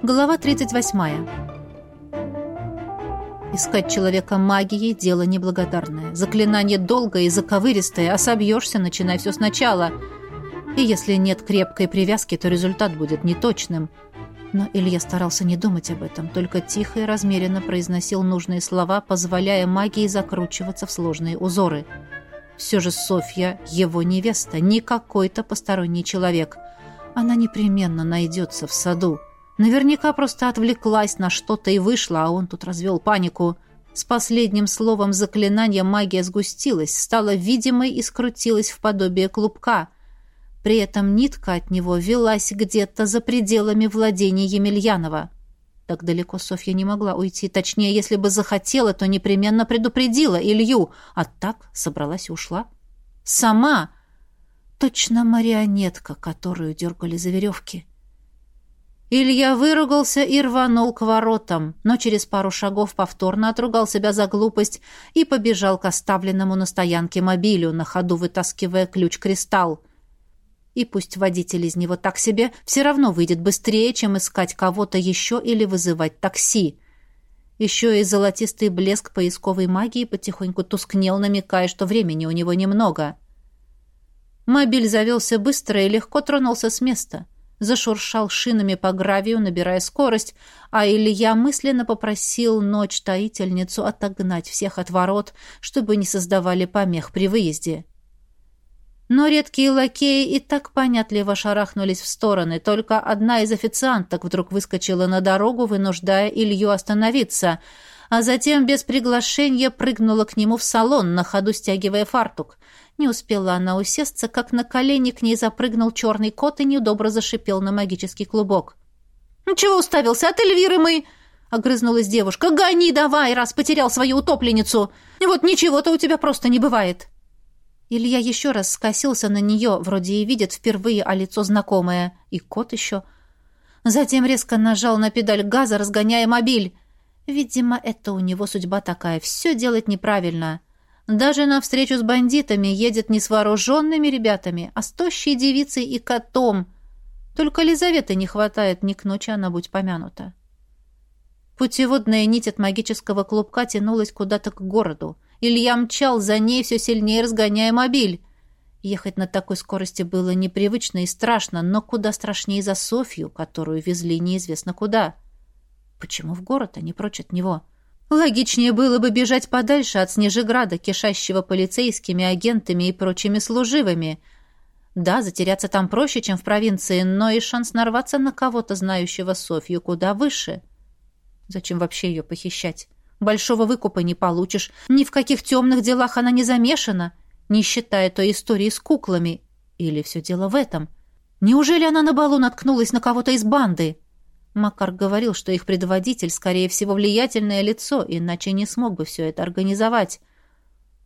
Глава 38. Искать человека магией – дело неблагодарное. Заклинание долгое и заковыристое, а собьешься, начинай все сначала. И если нет крепкой привязки, то результат будет неточным. Но Илья старался не думать об этом, только тихо и размеренно произносил нужные слова, позволяя магии закручиваться в сложные узоры. Все же Софья – его невеста, не какой-то посторонний человек. Она непременно найдется в саду. Наверняка просто отвлеклась на что-то и вышла, а он тут развел панику. С последним словом заклинания магия сгустилась, стала видимой и скрутилась в подобие клубка. При этом нитка от него велась где-то за пределами владения Емельянова. Так далеко Софья не могла уйти. Точнее, если бы захотела, то непременно предупредила Илью, а так собралась и ушла. Сама! Точно марионетка, которую дергали за веревки. Илья выругался и рванул к воротам, но через пару шагов повторно отругал себя за глупость и побежал к оставленному на стоянке мобилю, на ходу вытаскивая ключ-кристалл. И пусть водитель из него так себе, все равно выйдет быстрее, чем искать кого-то еще или вызывать такси. Еще и золотистый блеск поисковой магии потихоньку тускнел, намекая, что времени у него немного. Мобиль завелся быстро и легко тронулся с места — зашуршал шинами по гравию, набирая скорость, а Илья мысленно попросил ночь-таительницу отогнать всех от ворот, чтобы не создавали помех при выезде. Но редкие лакеи и так понятливо шарахнулись в стороны, только одна из официанток вдруг выскочила на дорогу, вынуждая Илью остановиться — а затем без приглашения прыгнула к нему в салон, на ходу стягивая фартук. Не успела она усесться, как на колени к ней запрыгнул черный кот и неудобро зашипел на магический клубок. «Ну чего уставился? От Эльвиры мы...» — огрызнулась девушка. «Гони давай, раз потерял свою утопленницу! Вот ничего-то у тебя просто не бывает!» Илья еще раз скосился на нее, вроде и видит впервые, а лицо знакомое. И кот еще. Затем резко нажал на педаль газа, разгоняя мобиль. Видимо, это у него судьба такая, все делать неправильно. Даже на встречу с бандитами едет не с вооруженными ребятами, а с тощей девицей и котом. Только Лизаветы не хватает, ни к ночи она будь помянута. Путеводная нить от магического клубка тянулась куда-то к городу. Илья мчал за ней, все сильнее разгоняя мобиль. Ехать на такой скорости было непривычно и страшно, но куда страшнее за Софью, которую везли неизвестно куда. — Почему в город, а не прочь от него? Логичнее было бы бежать подальше от Снежеграда, кишащего полицейскими, агентами и прочими служивыми. Да, затеряться там проще, чем в провинции, но и шанс нарваться на кого-то, знающего Софью, куда выше. Зачем вообще ее похищать? Большого выкупа не получишь. Ни в каких темных делах она не замешана, не считая той истории с куклами. Или все дело в этом? Неужели она на балу наткнулась на кого-то из банды?» Макар говорил, что их предводитель, скорее всего, влиятельное лицо, иначе не смог бы все это организовать.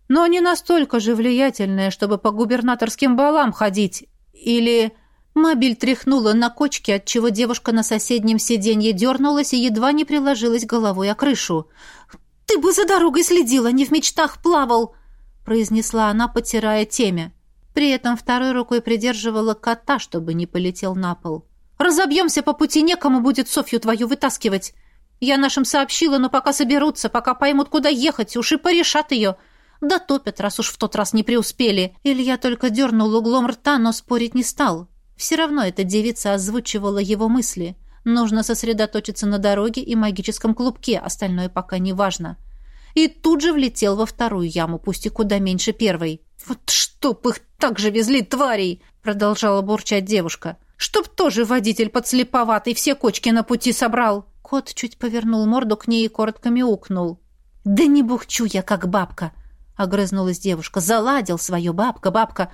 Но не настолько же влиятельное, чтобы по губернаторским балам ходить. Или... Мобиль тряхнула на кочке, отчего девушка на соседнем сиденье дернулась и едва не приложилась головой о крышу. «Ты бы за дорогой следила, не в мечтах плавал!» произнесла она, потирая темя. При этом второй рукой придерживала кота, чтобы не полетел на пол. Разобьемся по пути, некому будет Софью твою вытаскивать. Я нашим сообщила, но пока соберутся, пока поймут, куда ехать, уж и порешат ее. Да топят, раз уж в тот раз не преуспели. Илья только дернул углом рта, но спорить не стал. Все равно эта девица озвучивала его мысли. Нужно сосредоточиться на дороге и магическом клубке, остальное пока не важно. И тут же влетел во вторую яму, пусть и куда меньше первой. «Вот чтоб их так же везли, тварей!» продолжала бурчать девушка. Чтоб тоже водитель подслеповатый все кочки на пути собрал. Кот чуть повернул морду к ней и коротко мяукнул. «Да не бухчу я, как бабка!» — огрызнулась девушка. «Заладил свою бабка, бабка!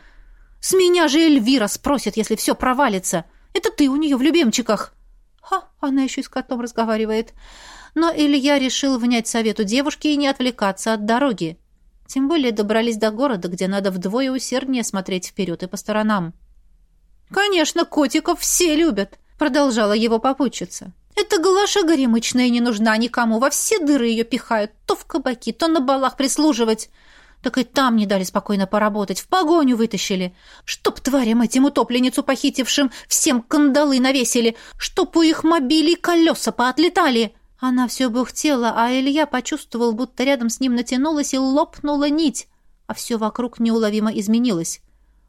С меня же Эльвира спросит, если все провалится! Это ты у нее в любимчиках!» «Ха! Она еще и с котом разговаривает!» Но Илья решил внять совету девушки и не отвлекаться от дороги. Тем более добрались до города, где надо вдвое усерднее смотреть вперед и по сторонам. «Конечно, котиков все любят», — продолжала его попутчица. «Эта Глаша горемычная не нужна никому, во все дыры ее пихают, то в кабаки, то на балах прислуживать. Так и там не дали спокойно поработать, в погоню вытащили. Чтоб тварям этим утопленницу похитившим всем кандалы навесили, чтоб у их мобилей колеса поотлетали. Она все бухтела, а Илья почувствовал, будто рядом с ним натянулась и лопнула нить, а все вокруг неуловимо изменилось.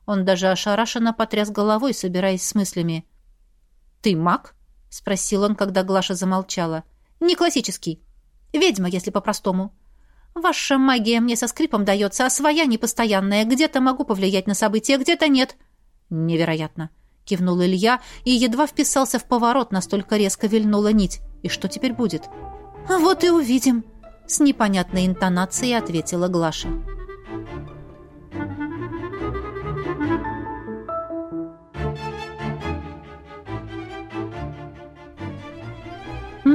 Он даже ошарашенно потряс головой, собираясь с мыслями. «Ты маг?» — спросил он, когда Глаша замолчала. «Не классический. Ведьма, если по-простому. Ваша магия мне со скрипом дается, а своя непостоянная. Где-то могу повлиять на события, где-то нет». «Невероятно!» — кивнул Илья и едва вписался в поворот, настолько резко вильнула нить. «И что теперь будет?» «Вот и увидим», — с непонятной интонацией ответила Глаша.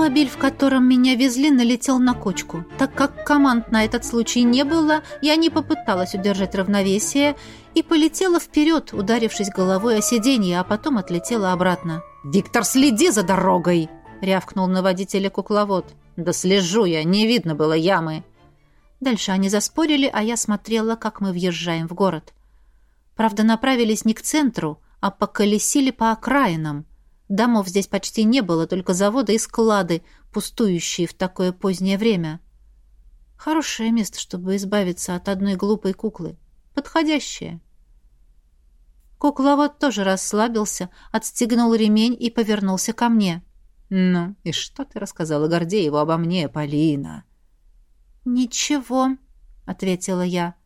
Мобиль, в котором меня везли, налетел на кочку. Так как команд на этот случай не было, я не попыталась удержать равновесие и полетела вперед, ударившись головой о сиденье, а потом отлетела обратно. «Виктор, следи за дорогой!» — рявкнул на водителя кукловод. «Да слежу я, не видно было ямы». Дальше они заспорили, а я смотрела, как мы въезжаем в город. Правда, направились не к центру, а поколесили по окраинам — Домов здесь почти не было, только заводы и склады, пустующие в такое позднее время. Хорошее место, чтобы избавиться от одной глупой куклы. Подходящее. Кукловод тоже расслабился, отстегнул ремень и повернулся ко мне. «Ну, и что ты рассказала Гордееву обо мне, Полина?» «Ничего», — ответила я.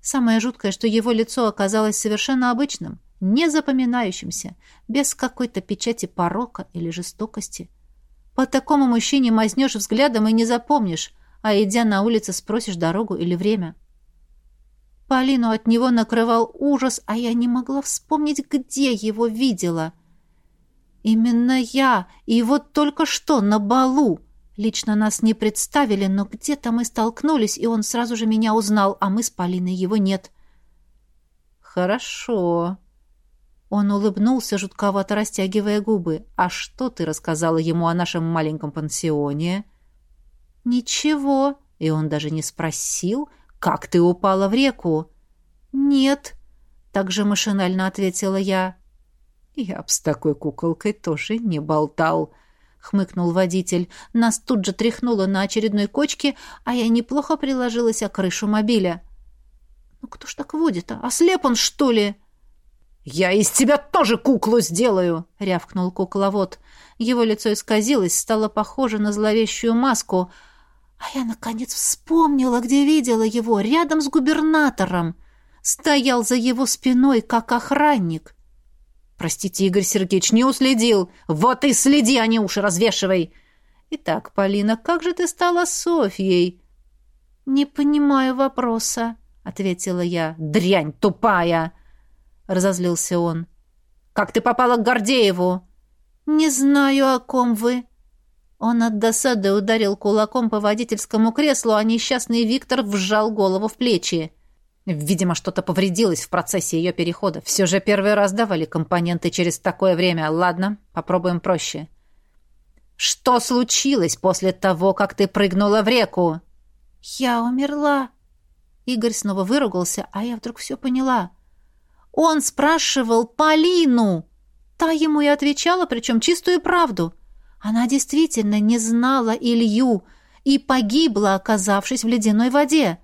Самое жуткое, что его лицо оказалось совершенно обычным — незапоминающимся, без какой-то печати порока или жестокости. По такому мужчине мазнешь взглядом и не запомнишь, а идя на улице спросишь дорогу или время. Полину от него накрывал ужас, а я не могла вспомнить, где его видела. Именно я, и вот только что на балу. Лично нас не представили, но где-то мы столкнулись, и он сразу же меня узнал, а мы с Полиной его нет. «Хорошо», он улыбнулся, жутковато растягивая губы. «А что ты рассказала ему о нашем маленьком пансионе?» «Ничего». И он даже не спросил, «Как ты упала в реку?» «Нет», — также машинально ответила я. «Я б с такой куколкой тоже не болтал», — хмыкнул водитель. Нас тут же тряхнуло на очередной кочке, а я неплохо приложилась о крышу мобиля. «Ну кто ж так водит-то? Ослеп он, что ли?» «Я из тебя тоже куклу сделаю!» — рявкнул кукловод. Его лицо исказилось, стало похоже на зловещую маску. А я, наконец, вспомнила, где видела его, рядом с губернатором. Стоял за его спиной, как охранник. «Простите, Игорь Сергеевич, не уследил. Вот и следи, а не уши развешивай!» «Итак, Полина, как же ты стала Софьей?» «Не понимаю вопроса», — ответила я. «Дрянь тупая!» Разозлился он. «Как ты попала к Гордееву?» «Не знаю, о ком вы». Он от досады ударил кулаком по водительскому креслу, а несчастный Виктор вжал голову в плечи. Видимо, что-то повредилось в процессе ее перехода. Все же первый раз давали компоненты через такое время. Ладно, попробуем проще. Что случилось после того, как ты прыгнула в реку? Я умерла. Игорь снова выругался, а я вдруг все поняла. Он спрашивал Полину. Та ему и отвечала, причем чистую правду. Она действительно не знала Илью и погибла, оказавшись в ледяной воде.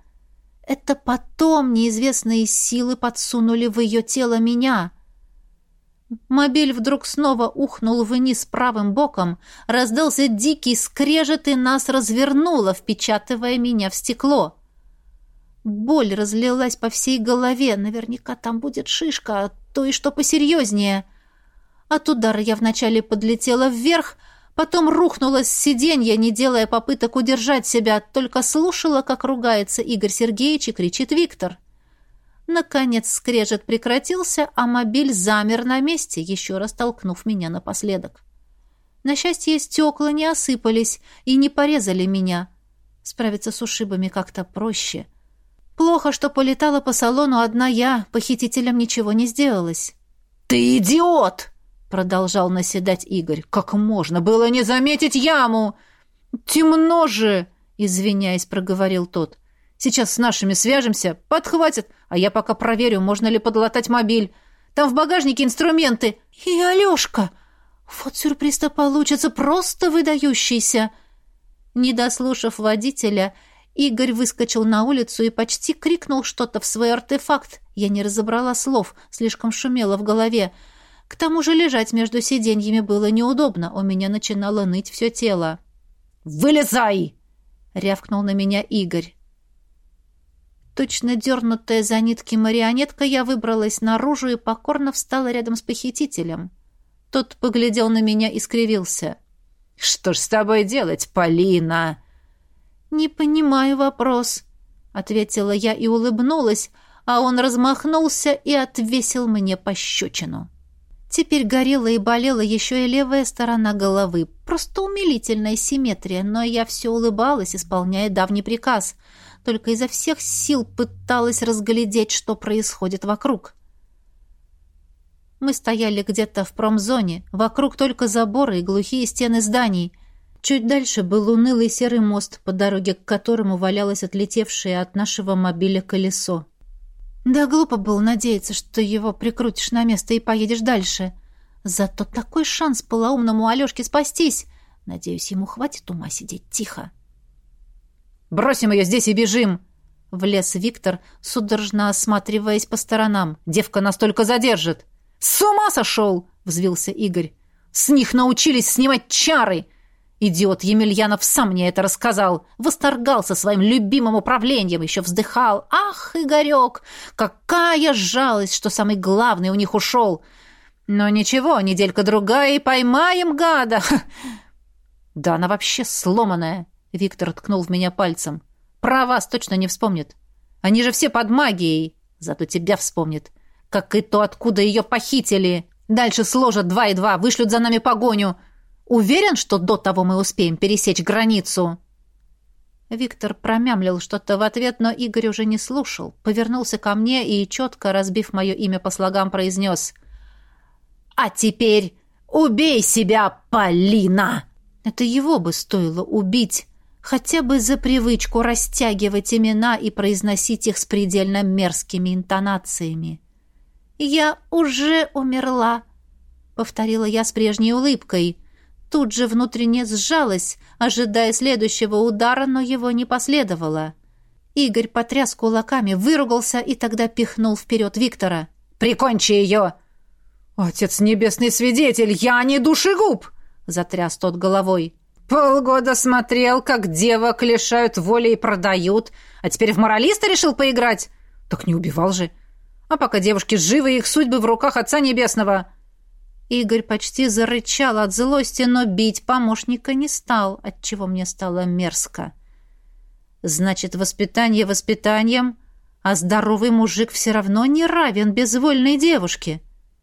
Это потом неизвестные силы подсунули в ее тело меня. Мобиль вдруг снова ухнул вниз правым боком, раздался дикий скрежет и нас развернуло, впечатывая меня в стекло. Боль разлилась по всей голове. Наверняка там будет шишка, а то и что посерьезнее. От удара я вначале подлетела вверх, потом рухнула с сиденья, не делая попыток удержать себя, только слушала, как ругается Игорь Сергеевич и кричит Виктор. Наконец скрежет прекратился, а мобиль замер на месте, еще раз толкнув меня напоследок. На счастье, стекла не осыпались и не порезали меня. Справиться с ушибами как-то проще — Плохо, что полетала по салону одна я, похитителям ничего не сделалось. «Ты идиот!» — продолжал наседать Игорь. «Как можно было не заметить яму?» «Темно же!» — извиняясь, проговорил тот. Сейчас с нашими свяжемся, подхватят, а я пока проверю, можно ли подлатать мобиль. Там в багажнике инструменты. И Алешка! Вот сюрприз-то получится просто выдающийся!» Не дослушав водителя, Игорь выскочил на улицу и почти крикнул что-то в свой артефакт. Я не разобрала слов, слишком шумело в голове. К тому же лежать между сиденьями было неудобно, у меня начинало ныть все тело. «Вылезай!» — рявкнул на меня Игорь. Точно дернутая за нитки марионетка, я выбралась наружу и покорно встала рядом с похитителем. Тот поглядел на меня и скривился. «Что ж с тобой делать, Полина?» «Не понимаю вопрос», — ответила я и улыбнулась, а он размахнулся и отвесил мне пощечину. Теперь горела и болела еще и левая сторона головы. Просто умилительная симметрия, но я все улыбалась, исполняя давний приказ. Только изо всех сил пыталась разглядеть, что происходит вокруг. Мы стояли где-то в промзоне, вокруг только заборы и глухие стены зданий. Чуть дальше был унылый серый мост, по дороге к которому валялось отлетевшее от нашего мобиля колесо. Да глупо было надеяться, что его прикрутишь на место и поедешь дальше. Зато такой шанс полоумному Алешке спастись. Надеюсь, ему хватит ума сидеть тихо. «Бросим ее здесь и бежим!» Влез Виктор, судорожно осматриваясь по сторонам. «Девка настолько задержит!» «С ума сошел!» — взвился Игорь. «С них научились снимать чары!» Идиот Емельянов сам мне это рассказал. Восторгался своим любимым управлением, еще вздыхал. «Ах, Игорек, какая жалость, что самый главный у них ушел!» «Но ничего, неделька-другая и поймаем гада!» «Да она вообще сломанная!» Виктор ткнул в меня пальцем. «Про вас точно не вспомнит. Они же все под магией. Зато тебя вспомнит. Как и то, откуда ее похитили. Дальше сложат два и два, вышлют за нами погоню. Уверен, что до того мы успеем пересечь границу?» Виктор промямлил что-то в ответ, но Игорь уже не слушал. Повернулся ко мне и, четко разбив мое имя по слогам, произнес «А теперь убей себя, Полина!» Это его бы стоило убить, хотя бы за привычку растягивать имена и произносить их с предельно мерзкими интонациями. «Я уже умерла», — повторила я с прежней улыбкой — тут же внутренне сжалась, ожидая следующего удара, но его не последовало. Игорь потряс кулаками, выругался и тогда пихнул вперед Виктора. «Прикончи ее!» «Отец небесный свидетель, я не душегуб!» — затряс тот головой. «Полгода смотрел, как девок лишают воли и продают, а теперь в моралиста решил поиграть? Так не убивал же. А пока девушки живы, их судьбы в руках Отца Небесного. Игорь почти зарычал от злости, но бить помощника не стал, отчего мне стало мерзко. Значит, воспитание воспитанием, а здоровый мужик все равно не равен безвольной девушке.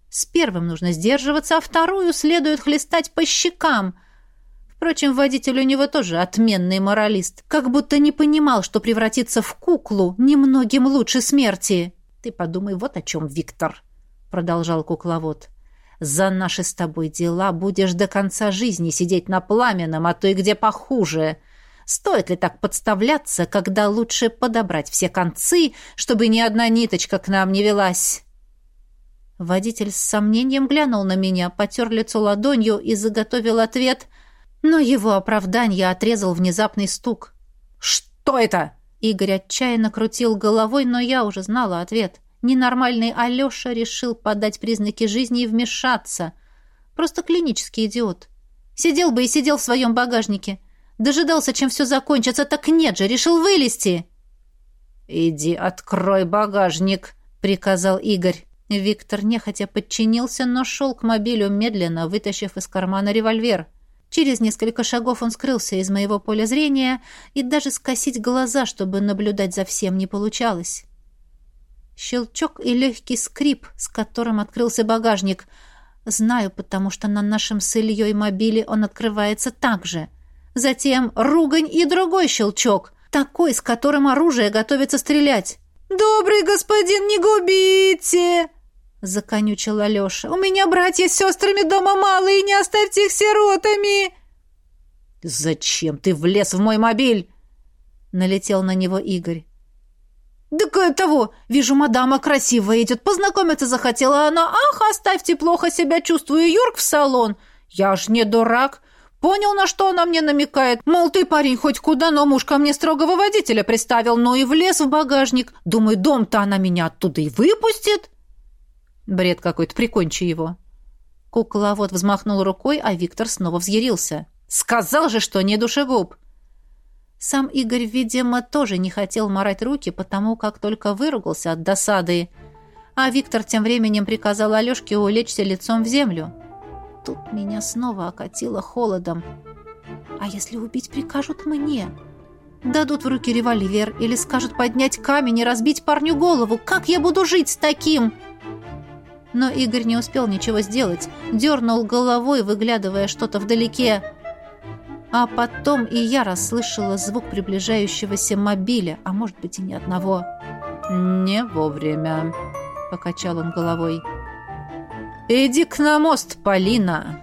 С первым нужно сдерживаться, а вторую следует хлестать по щекам. Впрочем, водитель у него тоже отменный моралист, как будто не понимал, что превратиться в куклу немногим лучше смерти. «Ты подумай вот о чем, Виктор», — продолжал кукловод. За наши с тобой дела будешь до конца жизни сидеть на пламенном, а то и где похуже. Стоит ли так подставляться, когда лучше подобрать все концы, чтобы ни одна ниточка к нам не велась?» Водитель с сомнением глянул на меня, потер лицо ладонью и заготовил ответ, но его оправдание отрезал внезапный стук. «Что это?» Игорь отчаянно крутил головой, но я уже знала ответ. Ненормальный Алеша решил подать признаки жизни и вмешаться. Просто клинический идиот. Сидел бы и сидел в своем багажнике. Дожидался, чем все закончится, так нет же, решил вылезти. «Иди открой багажник», — приказал Игорь. Виктор нехотя подчинился, но шел к мобилю медленно, вытащив из кармана револьвер. Через несколько шагов он скрылся из моего поля зрения, и даже скосить глаза, чтобы наблюдать за всем, не получалось. Щелчок и легкий скрип, с которым открылся багажник. Знаю, потому что на нашем с Ильей мобиле он открывается так же. Затем ругань и другой щелчок, такой, с которым оружие готовится стрелять. «Добрый господин, не губите!» — законючил Алеша. «У меня братья с сестрами дома мало, и не оставьте их сиротами!» «Зачем ты влез в мой мобиль?» — налетел на него Игорь. «Так того, вижу, мадама красивая идет, познакомиться захотела она. Ах, оставьте, плохо себя чувствую, Юрк в салон. Я ж не дурак. Понял, на что она мне намекает. Мол, ты, парень, хоть куда, но муж ко мне строгого водителя приставил, но и влез в багажник. Думаю, дом-то она меня оттуда и выпустит». Бред какой-то, прикончи его. Кукловод взмахнул рукой, а Виктор снова взъярился. «Сказал же, что не душегуб!» Сам Игорь, видимо, тоже не хотел морать руки, потому как только выругался от досады. А Виктор тем временем приказал Алешке улечься лицом в землю. Тут меня снова окатило холодом. А если убить прикажут мне? Дадут в руки револьвер или скажут поднять камень и разбить парню голову. Как я буду жить с таким? Но Игорь не успел ничего сделать. Дернул головой, выглядывая что-то вдалеке. А потом и я расслышала звук приближающегося мобиля, а может быть и ни одного. «Не вовремя», — покачал он головой. «Иди к на мост, Полина!»